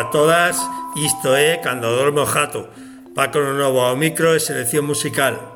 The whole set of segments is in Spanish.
a todas, isto é Cando Dormo Jato. Paco no Novo ao micro e selección musical.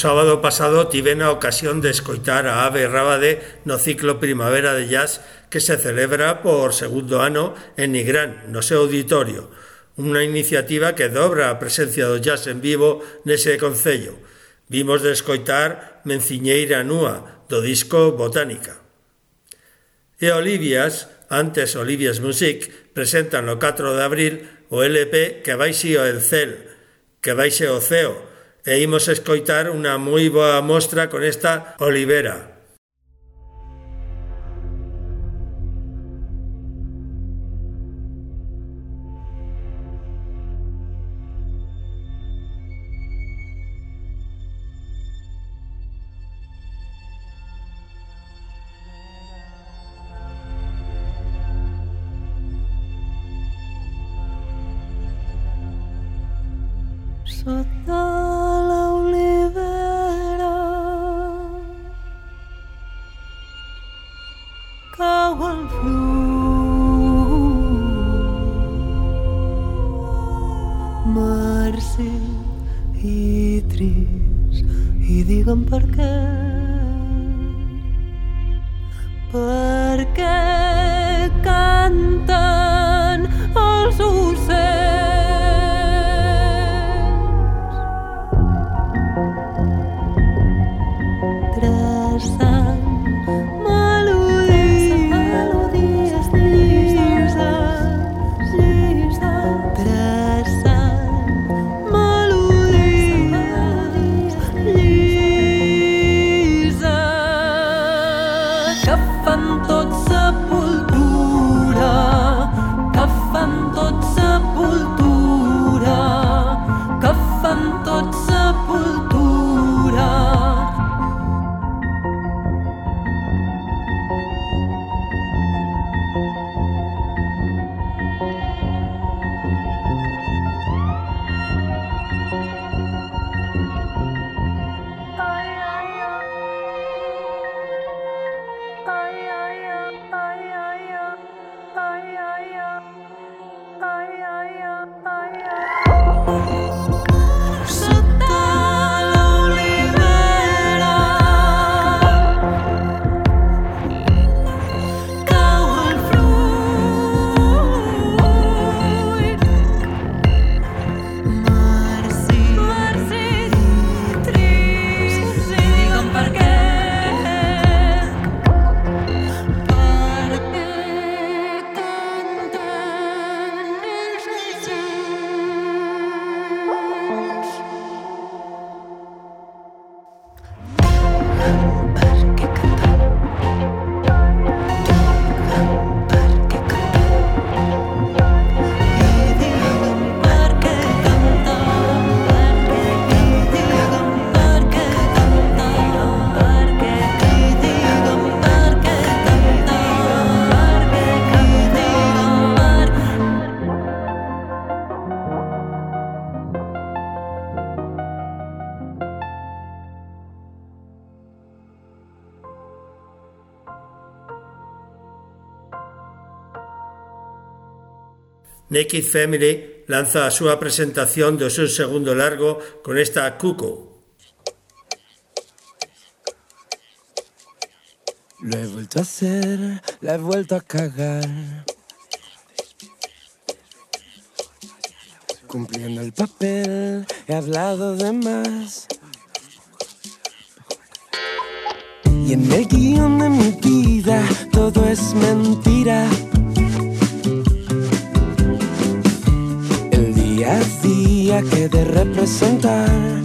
sábado pasado tivena a ocasión de escoitar a Ave Rábade no ciclo Primavera de Jazz que se celebra por segundo ano en Nigrán, no seu auditorio, unha iniciativa que dobra a presencia do jazz en vivo nese concello. Vimos de escoitar Menciñeira Nua, do disco Botánica. E Olivias, antes Olivias Music, presentan o 4 de abril o LP que vai si o el cel, que vai o ceo, e imos escoitar unha moi boa mostra con esta Olivera. Oh. Naked Family lanza su presentación do seu segundo largo con esta Cuckoo. Lo he vuelto a hacer, la he vuelto a cagar. Cumpliendo el papel, he hablado de más. Y en el guion de mi vida todo es mentira. que de representar.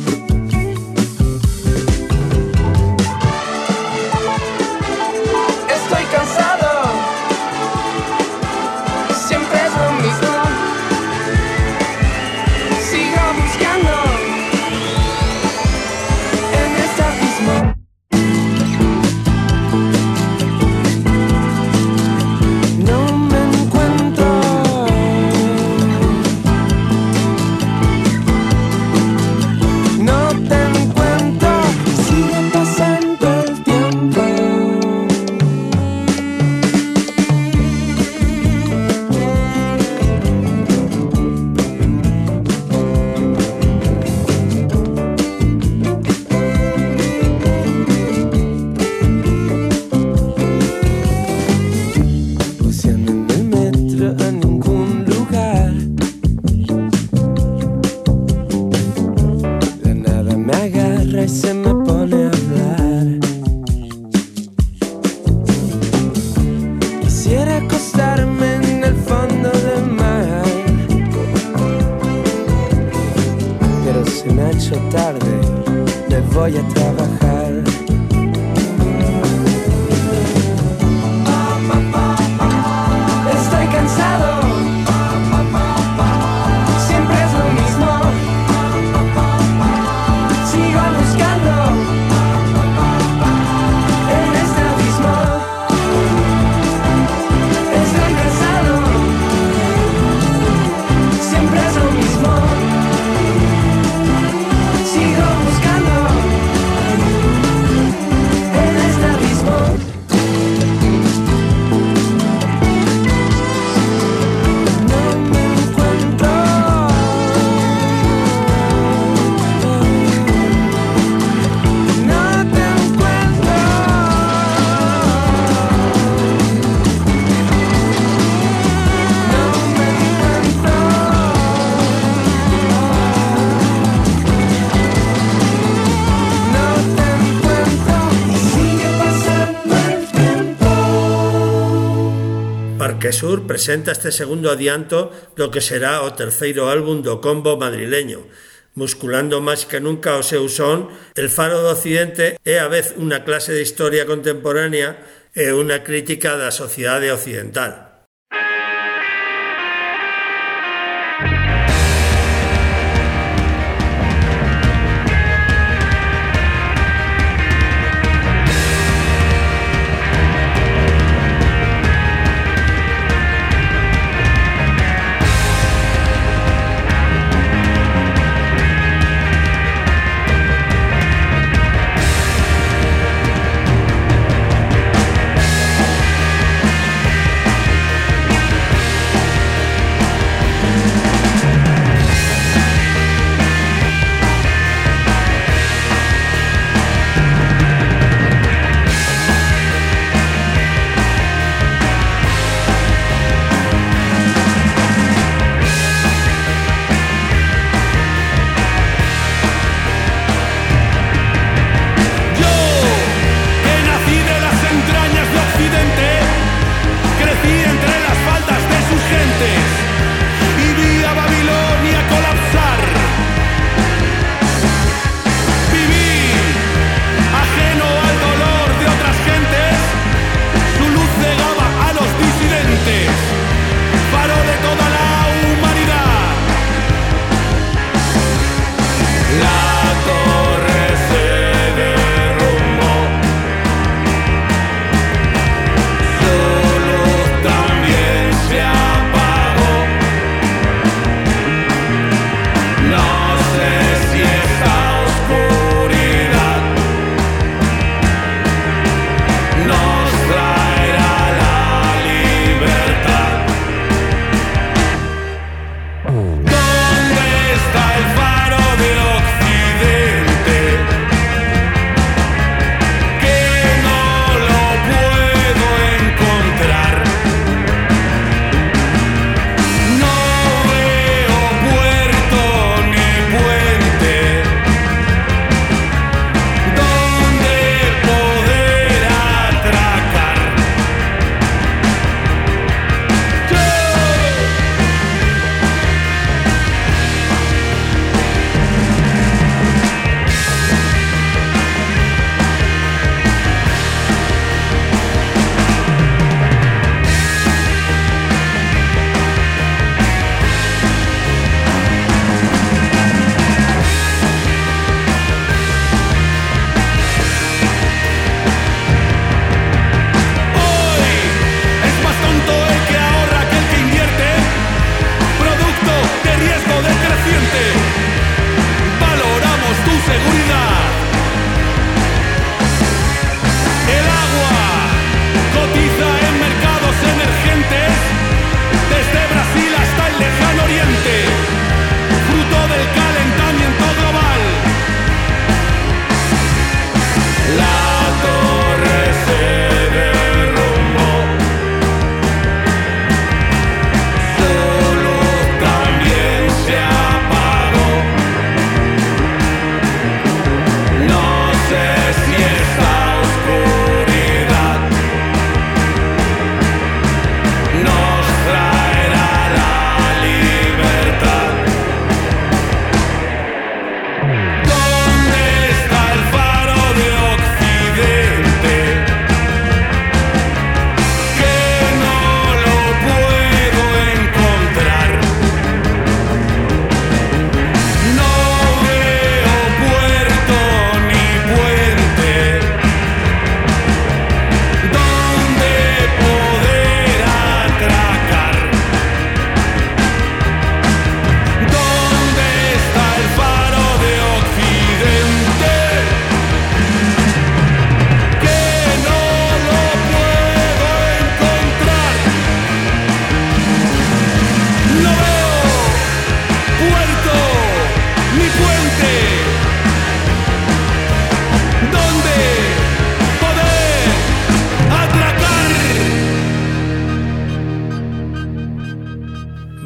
Sur presenta este segundo adianto do que será o terceiro álbum do combo madrileño, musculando máis que nunca o seu son, El faro do occidente é a vez unha clase de historia contemporánea e unha crítica da sociedade occidental.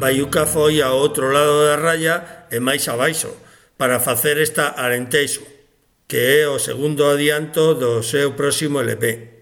Baiuca foi ao outro lado da raya e máis abaixo para facer esta Arenteixo, que é o segundo adianto do seu próximo LP.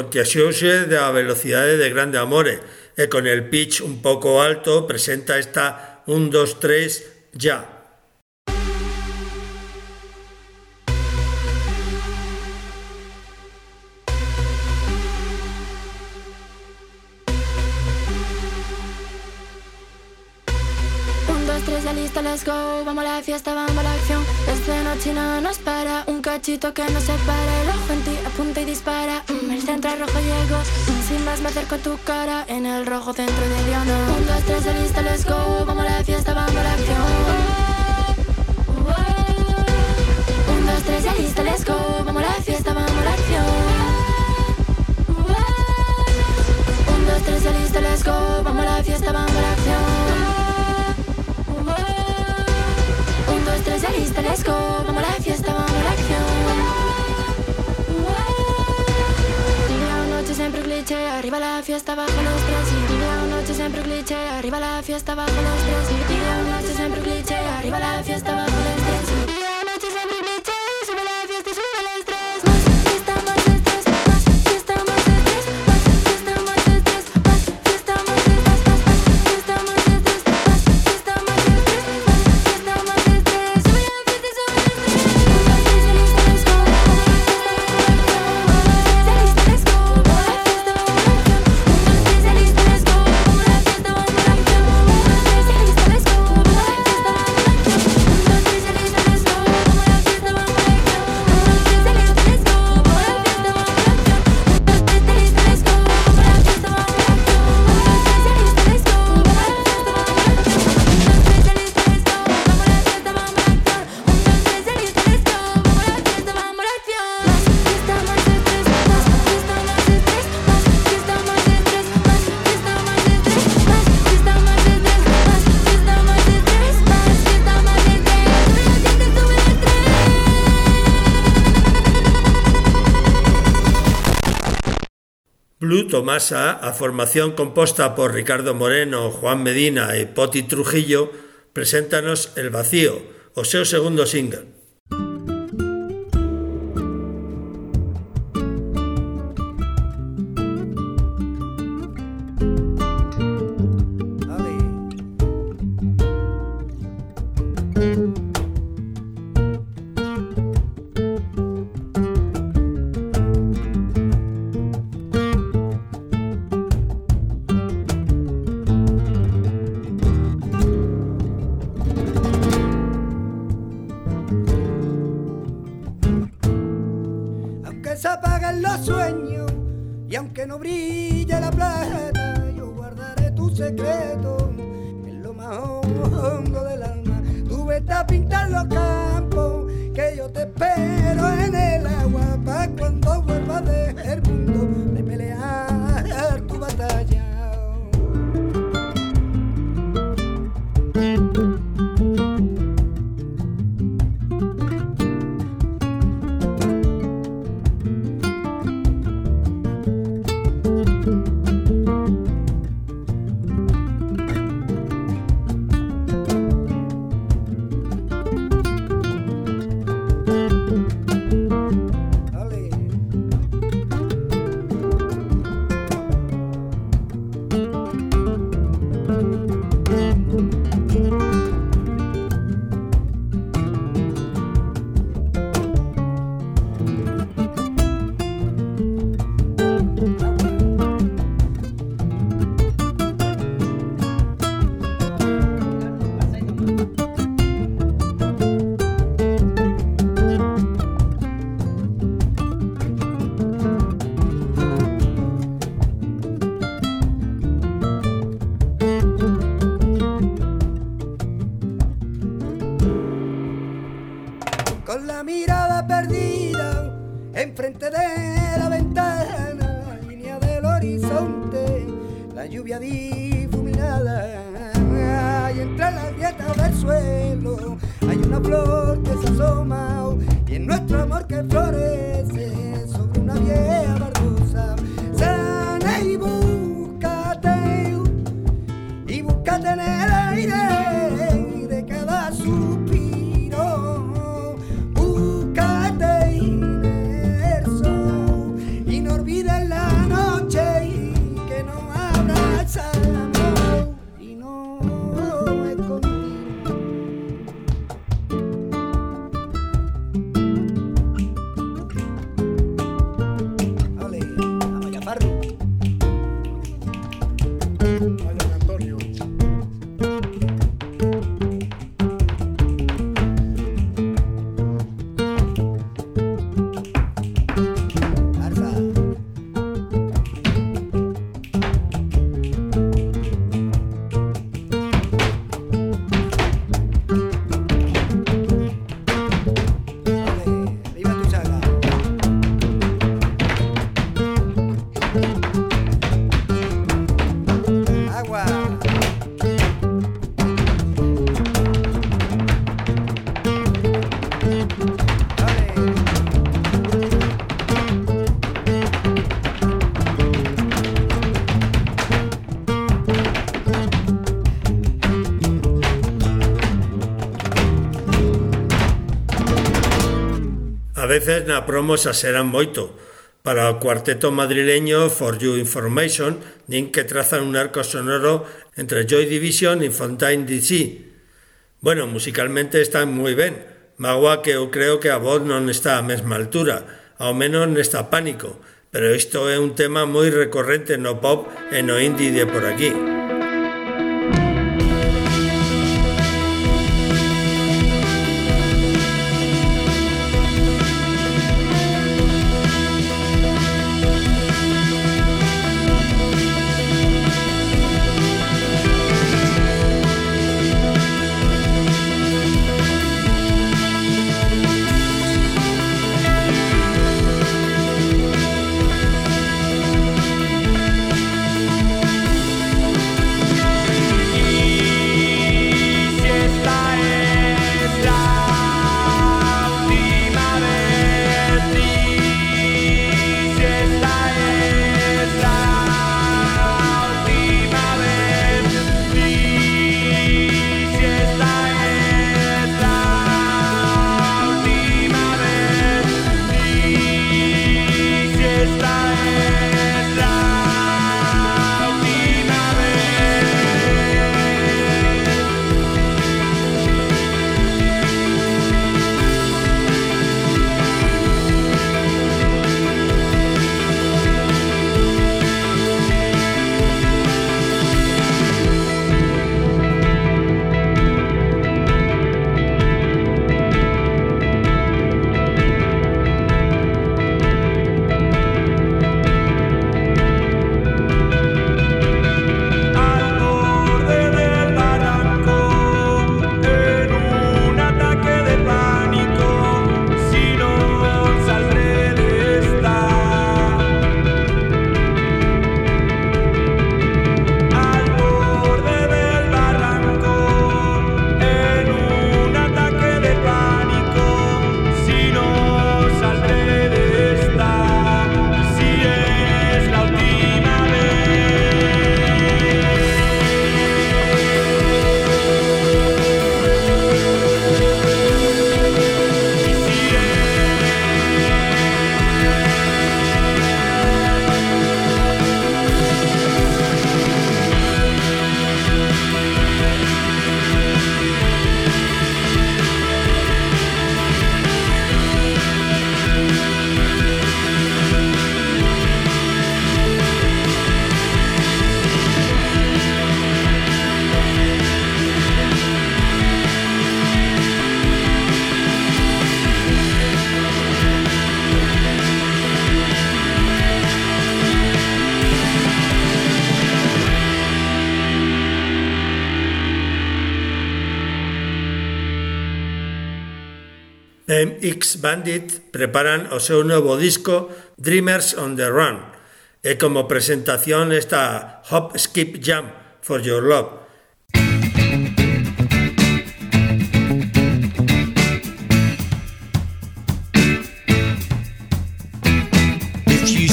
Contaxiouse da velocidade de Grande Amore e con el pitch un pouco alto presenta esta 1, 2, 3, ya. let's go, vamos a la fiesta, vamos a la acción. Esta noche nada nos para, un cachito que no se para. El ojo en ti, apunta y dispara. Mm, el centro rojo llegó, mm, sin más me acerco a tu cara. En el rojo centro de diana. Un, dos, tres, de lista, let's go, vamos a la fiesta, vamos a la acción. Un, dos, tres, de lista, let's go, vamos a la fiesta, vamos a la acción. Un, dos, tres, de lista, let's go, vamos a la fiesta, vamos a la acción. tres, ya lista, let's go. Arriba la fiesta, bajo los tres. Día o noche siempre cliché, arriba la fiesta, bajo los tres. Día o noche siempre cliché, arriba la fiesta, bajo los tres. Blue Tomasa, a formación composta por Ricardo Moreno, Juan Medina e Poti Trujillo, preséntanos El Vacío, o seu segundo single. veces na promo xa serán moito. Para o cuarteto madrileño For You Information, nin que trazan un arco sonoro entre Joy Division e Fontaine DC. Bueno, musicalmente están moi ben, Magua que eu creo que a voz non está á mesma altura, ao menos nesta pánico, pero isto é un tema moi recorrente no pop e no indie de por aquí. Bandit preparan o seu novo disco Dreamers on the Run e como presentación esta Hop Skip Jump for Your Love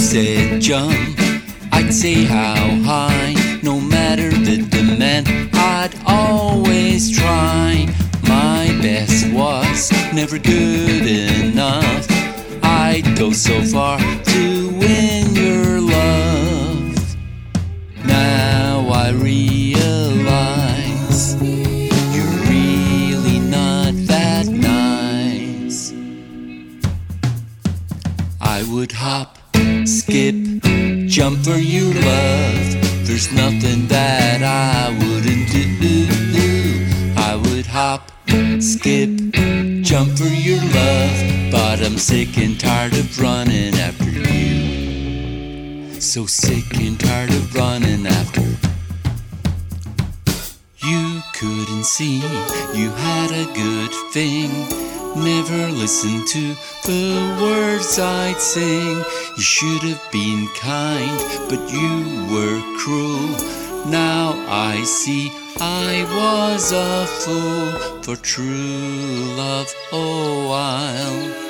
said jump, I'd say how high. No matter the demand, I'd always try best was never good enough. I'd go so far to win your love. Now I realize you're really not that nice. I would hop, skip, jump for your love. There's nothing that I wouldn't do. I would hop, skip, jump for your love, but I'm sick and tired of running after you. So sick and tired of running after. You couldn't see you had a good thing. Never listened to the words I'd sing. You should have been kind, but you were cruel. Now I see I was a fool for true love. Oh, I'll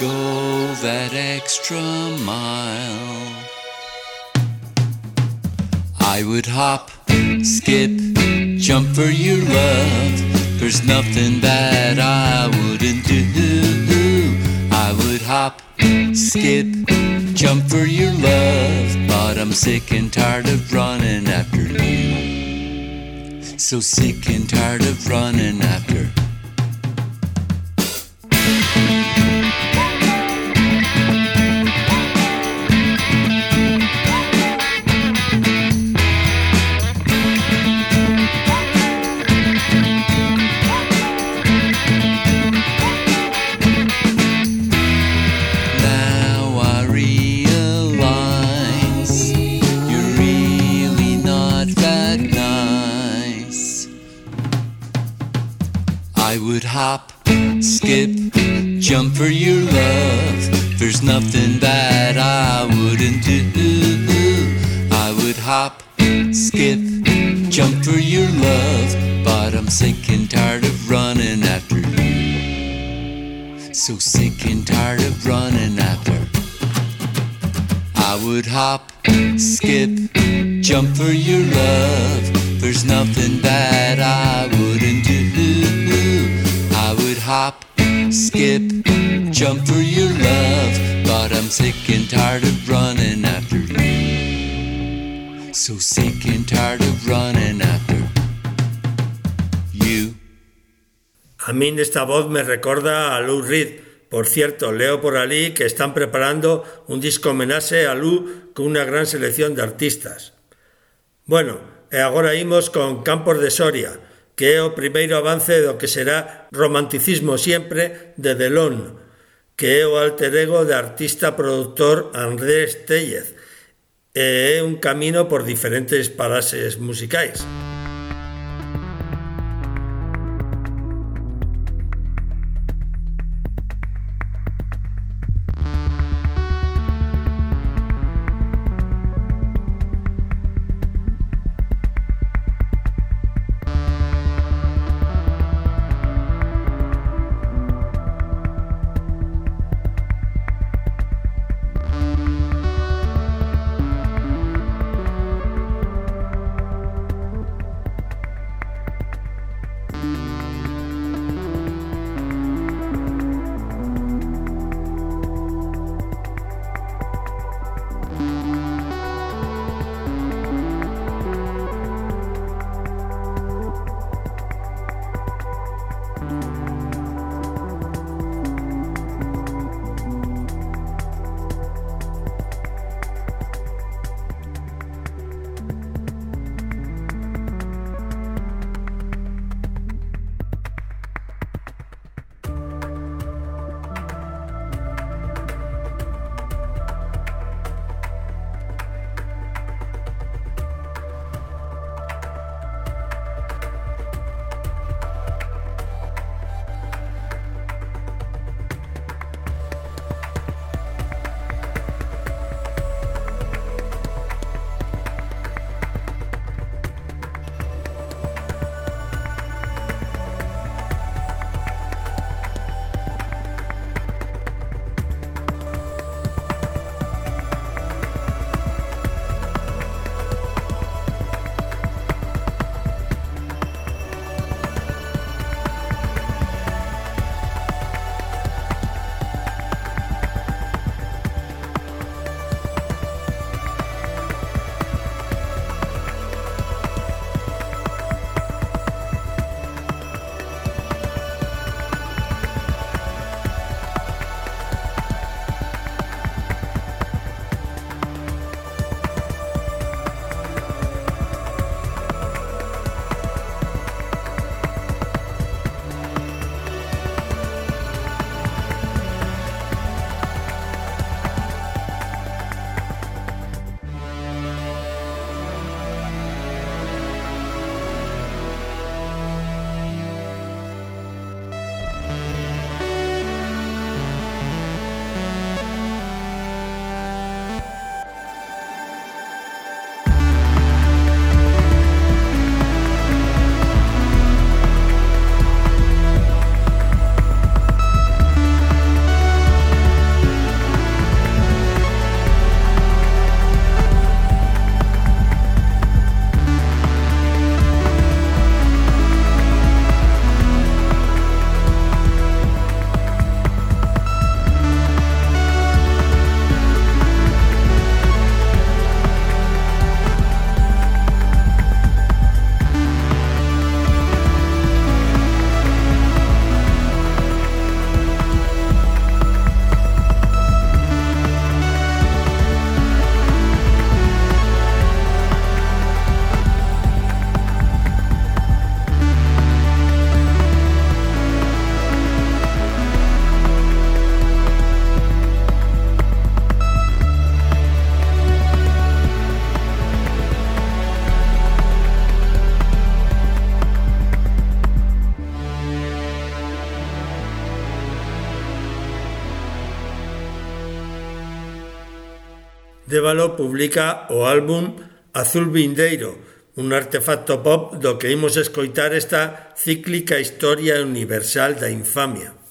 go that extra mile. I would hop, skip, jump for your love. There's nothing that I wouldn't do. I would hop, skip, jump for your love. But I'm sick and tired of running after you. So sick and tired of running after. Hop, skip, jump for your love. There's nothing that I wouldn't do. I would hop, skip, jump for your love. But I'm sick and tired of running after you. So sick and tired of running after. I would hop, skip, jump for your love. There's nothing that I wouldn't do. Hop, skip, jump for your love. But I'm sick and tired of running after you. So sick and tired of running after you. A mí esta voz me recorda a Lou Reed. Por cierto, leo por allí que están preparando un disco homenaje a Lou con una gran selección de artistas. Bueno, e agora imos con Campos de Soria, que é o primeiro avance do que será Romanticismo sempre de Delon, que é o alter ego de artista produtor Andrés Tellez, e é un camino por diferentes paraxes musicais. Dévalo publica o álbum Azul Vindeiro, un artefacto pop do que imos escoitar esta cíclica historia universal da infamia.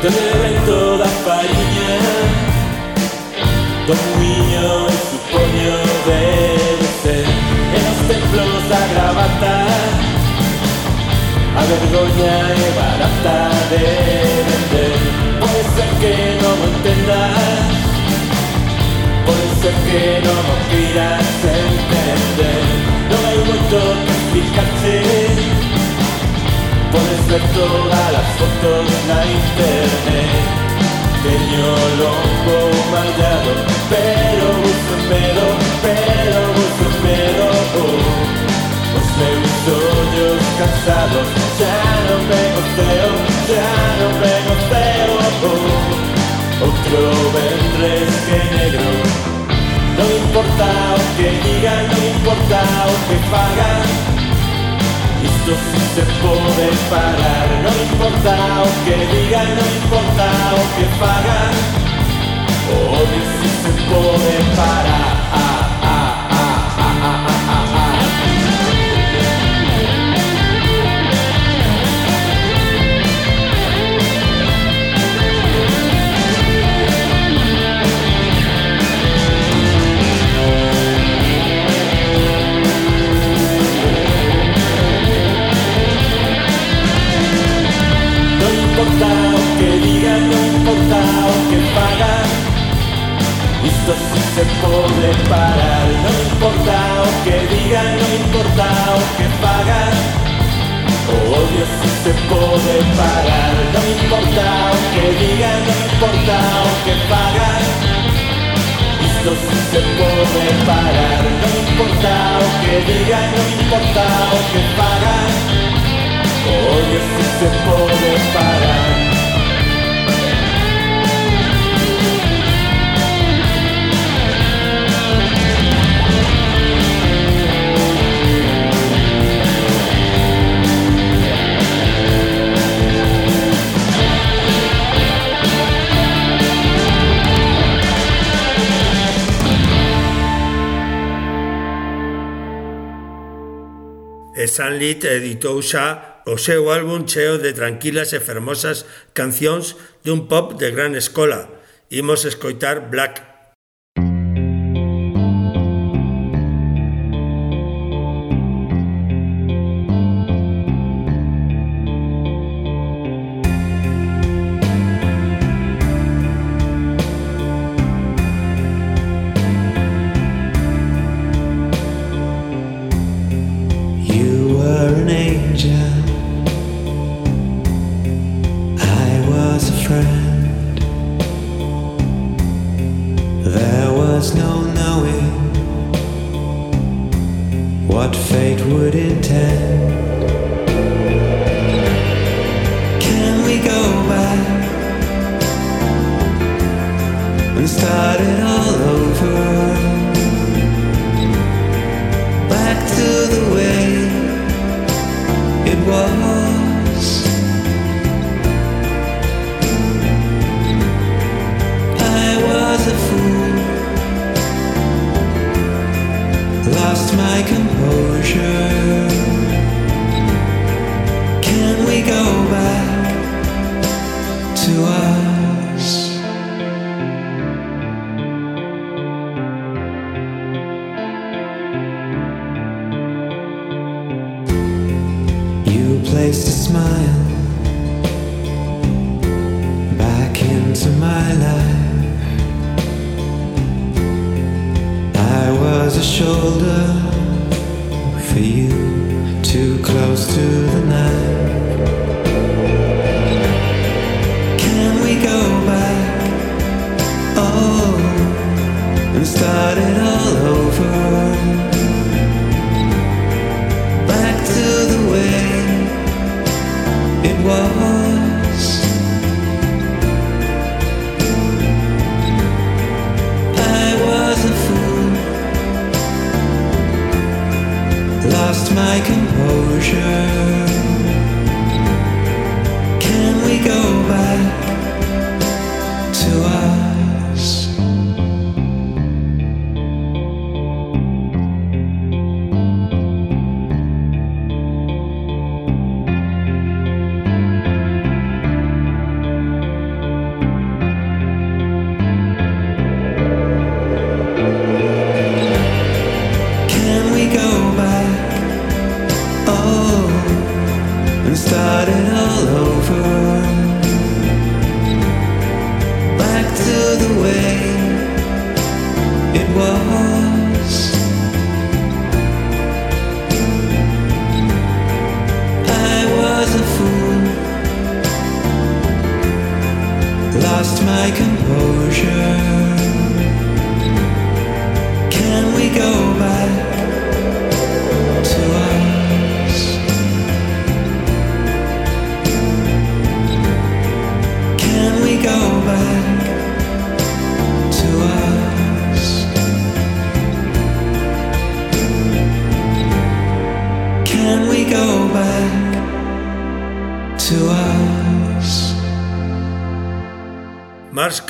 Dove toda farinha Como un niño en su puño de En los templos la gravata A vergoña y barata de vender Puede ser que no lo entendas Puede ser que no lo quieras entender. No hay mucho que explicarte Puedes ver toda la fotos na internet Teño longo mallado Pero vos un pedo, pero vos un pedo oh. Os meus ollos cansados Já non me gosteo, já non me gosteo oh. Outro vendres que negro No importa o que digan, no importa o que pagan esto sí se puede parar, no importa o que digan, no importa o que pagan, odio sí se puede parar. importa aunque digan, no importa aunque pagan. Esto sí se puede parar, no importa aunque digan, no importa aunque pagan. Oh, odio si se puede parar, no importa aunque digan, no importa aunque pagan. Esto sí se puede parar, no importa aunque digan, no importa aunque pagan. Oye si se puede parar Esan lit eh, editousa o seu álbum cheo de tranquilas e fermosas cancións dun pop de gran escola. Imos escoitar Black go by.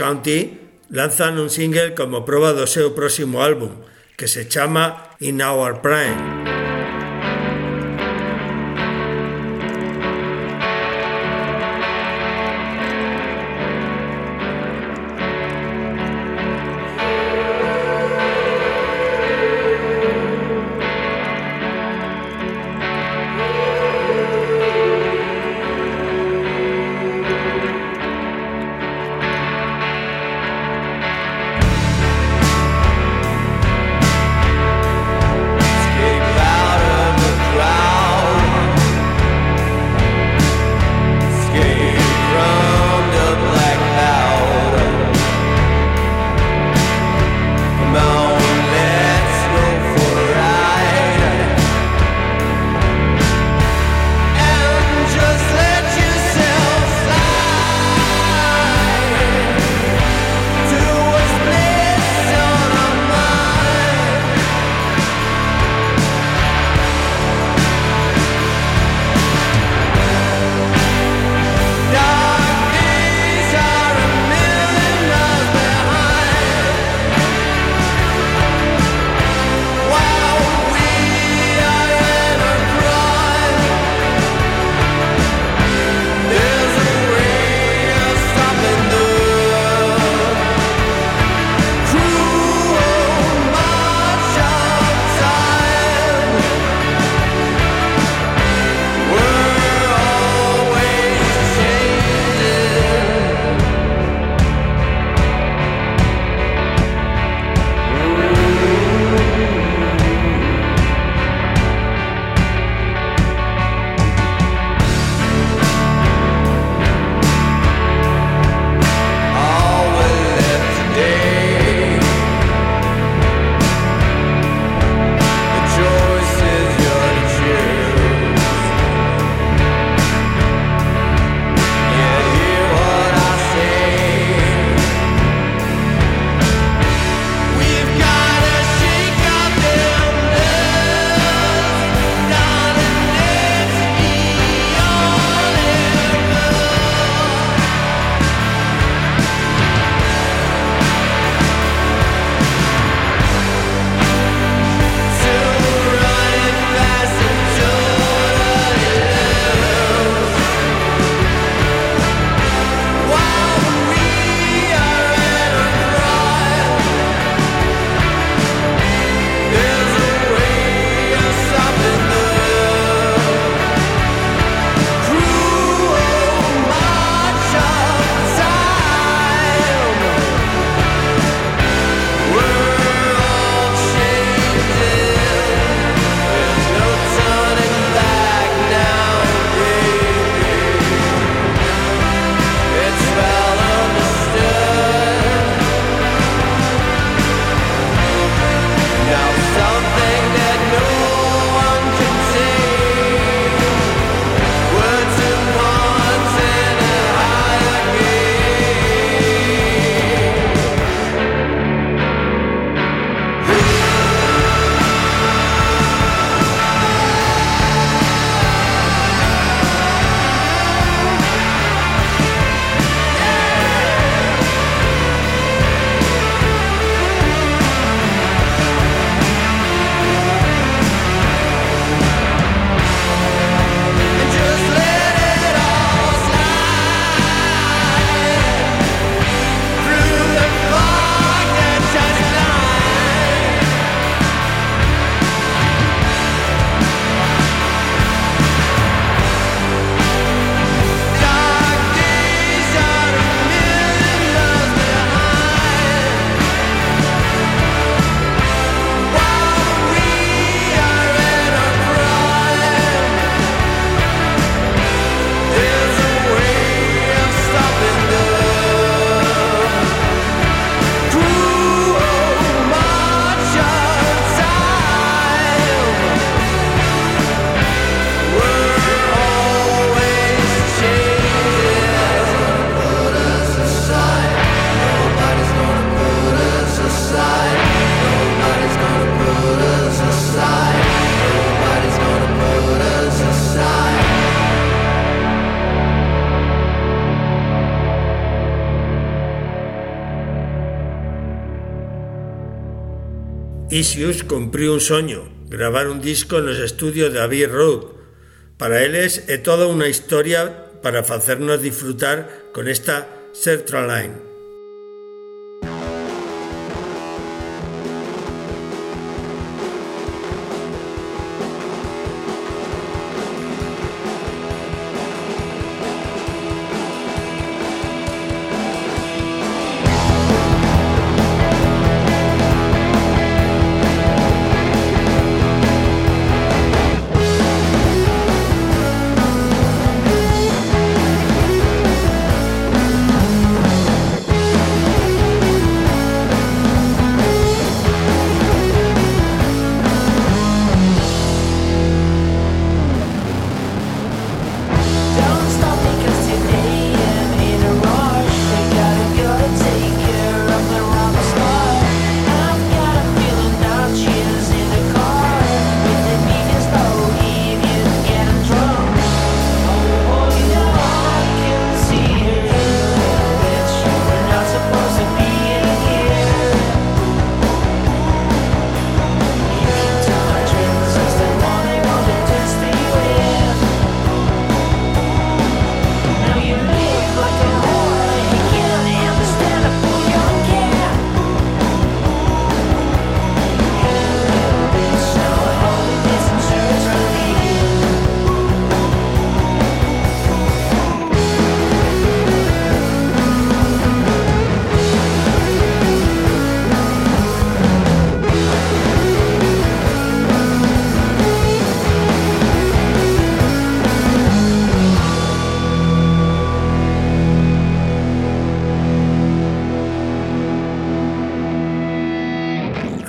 County lanzan un single como proba do seu próximo álbum, que se chama In Our Prime. Isius cumpriu un soño, gravar un disco nos estudios de Abbey Road. Para eles é toda unha historia para facernos disfrutar con esta Sertraline.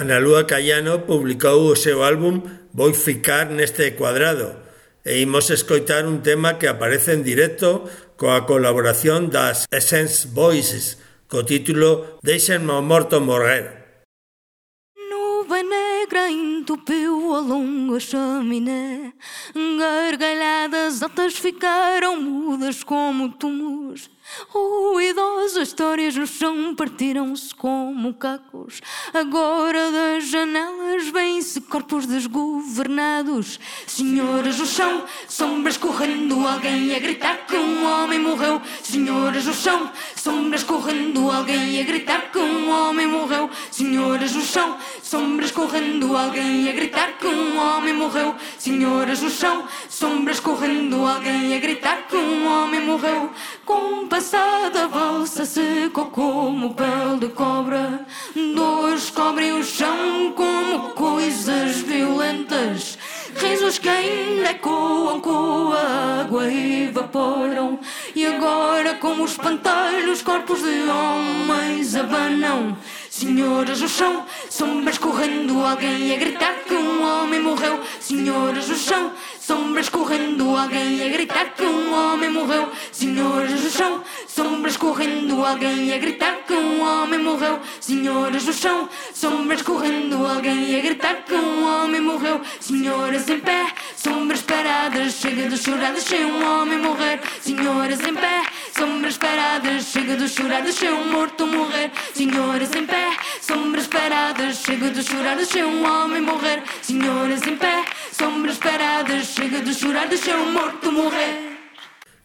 Ana Lúa Callano publicou o seu álbum Voy ficar neste cuadrado e imos escoitar un tema que aparece en directo coa colaboración das Essence Voices co título Deixenme morto morrer. Nube negra entupiu a longa chaminé Gargalhadas altas ficaram mudas como túmulos Ruidosas histórias no chão partiram-se como cacos. Agora das janelas vêm-se corpos desgovernados. Senhoras no chão, sombras correndo, alguém a gritar que um homem morreu. Senhoras no chão, sombras correndo, alguém a gritar que um homem morreu. Senhoras no chão, sombras correndo, alguém a gritar que um homem morreu. Senhoras no chão, sombras correndo, alguém a gritar que um homem morreu. Passada valsa secou como pele de cobra. Dois cobrem o chão como coisas violentas. Risos que ainda ecoam com a água e evaporam. E agora, como espantalhos, corpos de homens abanam. Senhoras no chão, sombras correndo, alguém a gritar que um homem morreu. Senhoras no chão, Sombras correndo, alguém a gritar que um homem morreu. Senhoras no chão, sombras correndo, alguém a gritar que um homem morreu. Senhoras no chão, sombras correndo, alguém a gritar que um homem morreu. Senhoras em pé, sombras paradas, chega de chorar, deixei um homem morrer. Senhoras em pé, sombras paradas, chega de chorar, deixei um morto morrer. Senhoras em pé, sombras paradas, chega de chorar, deixei um homem morrer. Senhoras em pé, sombras paradas, chega de chorar, deixei um morto morrer.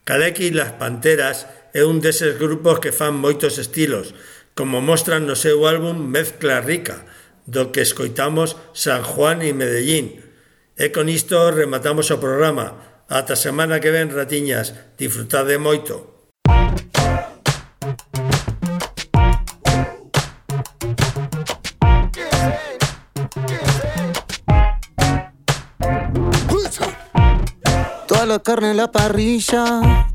Kaleki Las Panteras é un deses grupos que fan moitos estilos, como mostran no seu álbum Mezcla Rica, do que escoitamos San Juan e Medellín. E con isto rematamos o programa. Ata semana que ven, ratiñas, disfrutade moito. La carne en la parrilla,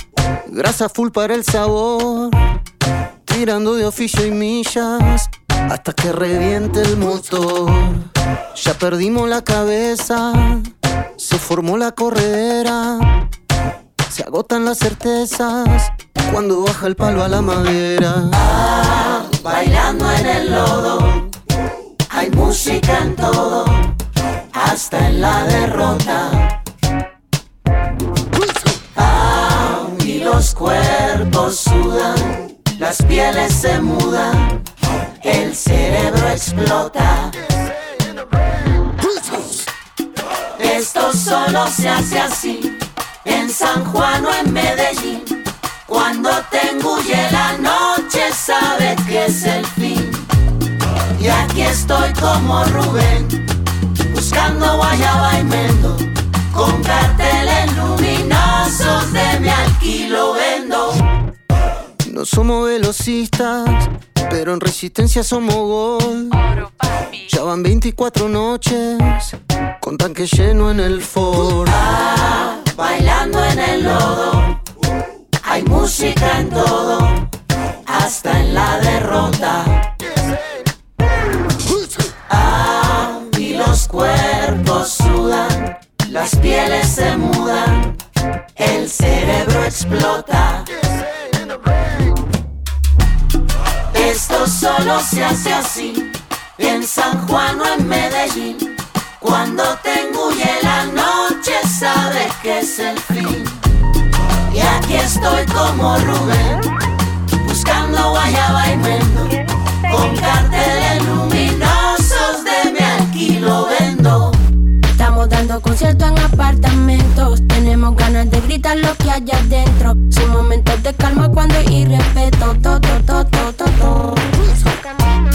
grasa full para el sabor, tirando de oficio y millas. Hasta que reviente el motor. Ya perdimos la cabeza, se formó la corredera, se agotan las certezas. Cuando baja el palo a la madera. Ah, bailando en el lodo, hay música en todo, hasta en la derrota Aún y los cuerpos sudan, las pieles se mudan, el cerebro explota. Esto solo se hace así, en San Juan o en Medellín. Cuando te engulle la noche sabes que es el fin. Y aquí estoy como Rubén, buscando guayaba y mendo, con cartel luminosos de mi alquilo vendo. No somos velocistas, pero en resistencia somos gol. Ya van 24 noches con tanque lleno en el Ford. Ah, bailando en el lodo, hay música en todo, hasta en la derrota. Solo se hace así, en San Juan o en Medellín. Cuando te engulle la noche, sabes que es el fin. Y aquí estoy como Rubén, buscando guayaba y mendo, con carteles luminosos dando conciertos en apartamentos. Tenemos ganas de gritar lo que hay adentro. Sin momentos de calma cuando hay irrespeto. To, to, to, to, to, to.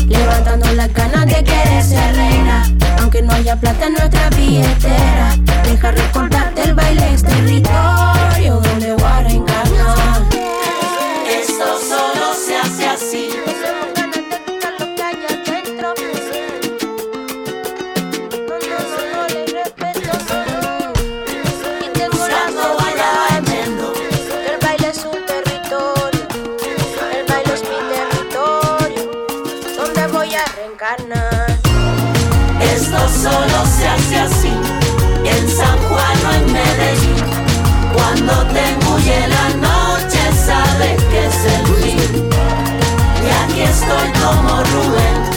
Levantando las ganas de querer ser reina. Aunque no haya plata en nuestra billetera. Deja recordarte el baile es territorio donde voy a reencarnar. Esto solo se hace así. estoy como Rubén.